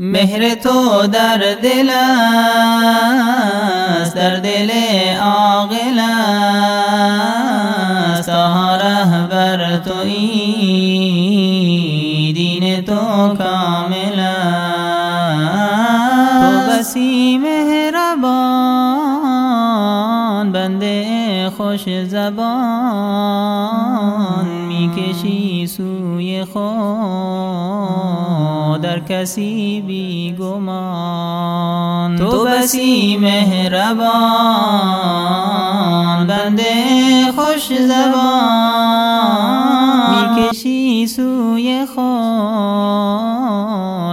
مهر تو در دل است در دل عاقل است. رهبر تویی دین تو کامل تو بسی مهربان بنده خوش زبان. می‌کشی سوی خود در کسی بی گمان تو بسی مهربان بنده خوش زبان. می‌کشی سوی خود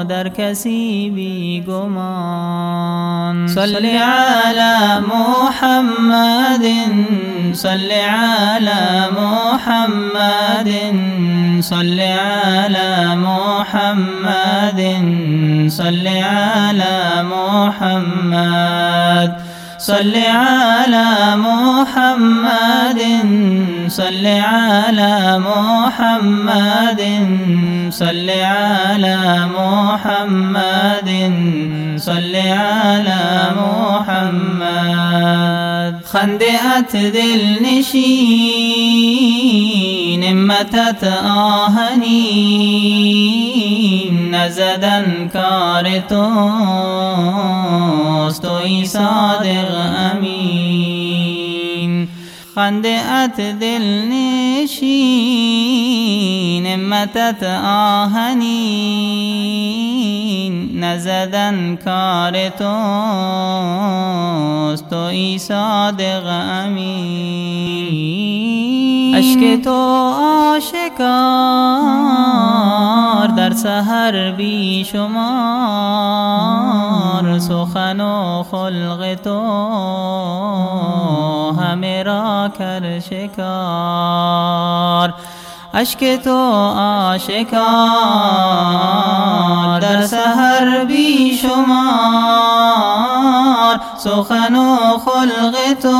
در کسی بی گمان صلی علی محمد صل على محمد. صل على محمد صل على محمد صل على محمد صل على محمد صل على محمد صل على محمد. خندئت دل نشین متت آهنین. نزدن کار توست توی صادق امین. خندعت دل نشین متت آهنین. نزدن کار توست. تو ای صادق امین. اشک تو آشکار در سهر بی شمار سخن و خلق تو همه را کر شکار. اشک تو آشکار در سهر بی شمار سخن خلق تو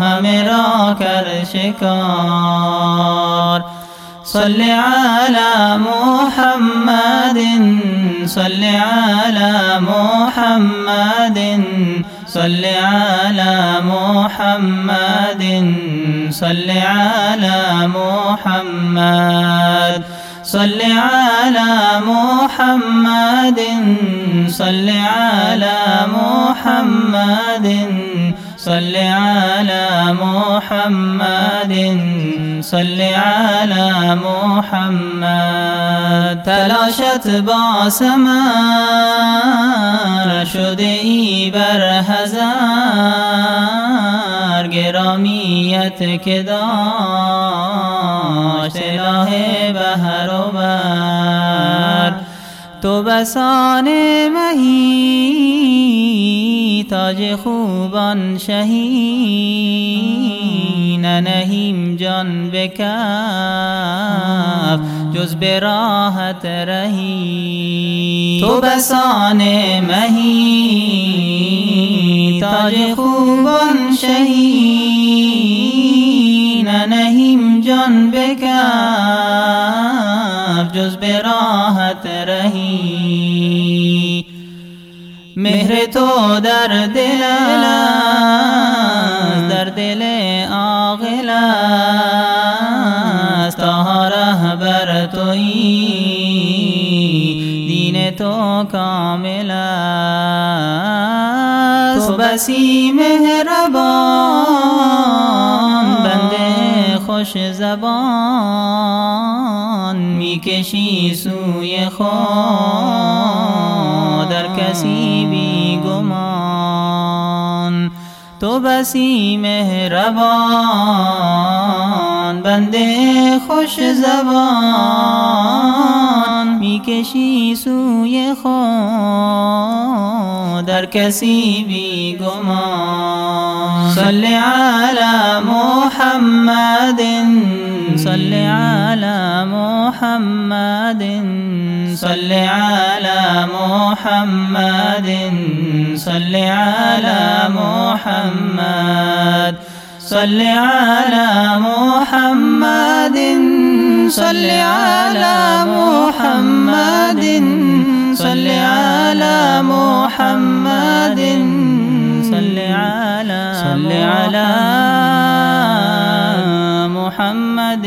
همه را کر شکار. صل على محمد صل على محمد صل على محمد صل على محمد. صل على محمد صل على محمد صل على محمد صل على محمد. تلاشت با سمر شده بر هزار گرامیت که داشت اله بهر و بر. تو بسان مهی تاج خوبان شهی ننهیم جان بکف جز به راحت رهی. تو بسان مهی تاج خوبان شهی مهر تو در دل در دل عاقل است. تا رهبر تویی دین تو کامل است. بسی مهربان بنده خوش زبان. می‌کشی سوی خود بسی بھی گمان، تو بسی مہربان، بندے خوش زبان می کشی سوئے خو در کسی بھی گمان۔ صلی علی محمد صلی علی محمد صل علی محمد. صل علی محمد. صل على محمد. صل على محمد. صل على محمد. صل على صل على محمد.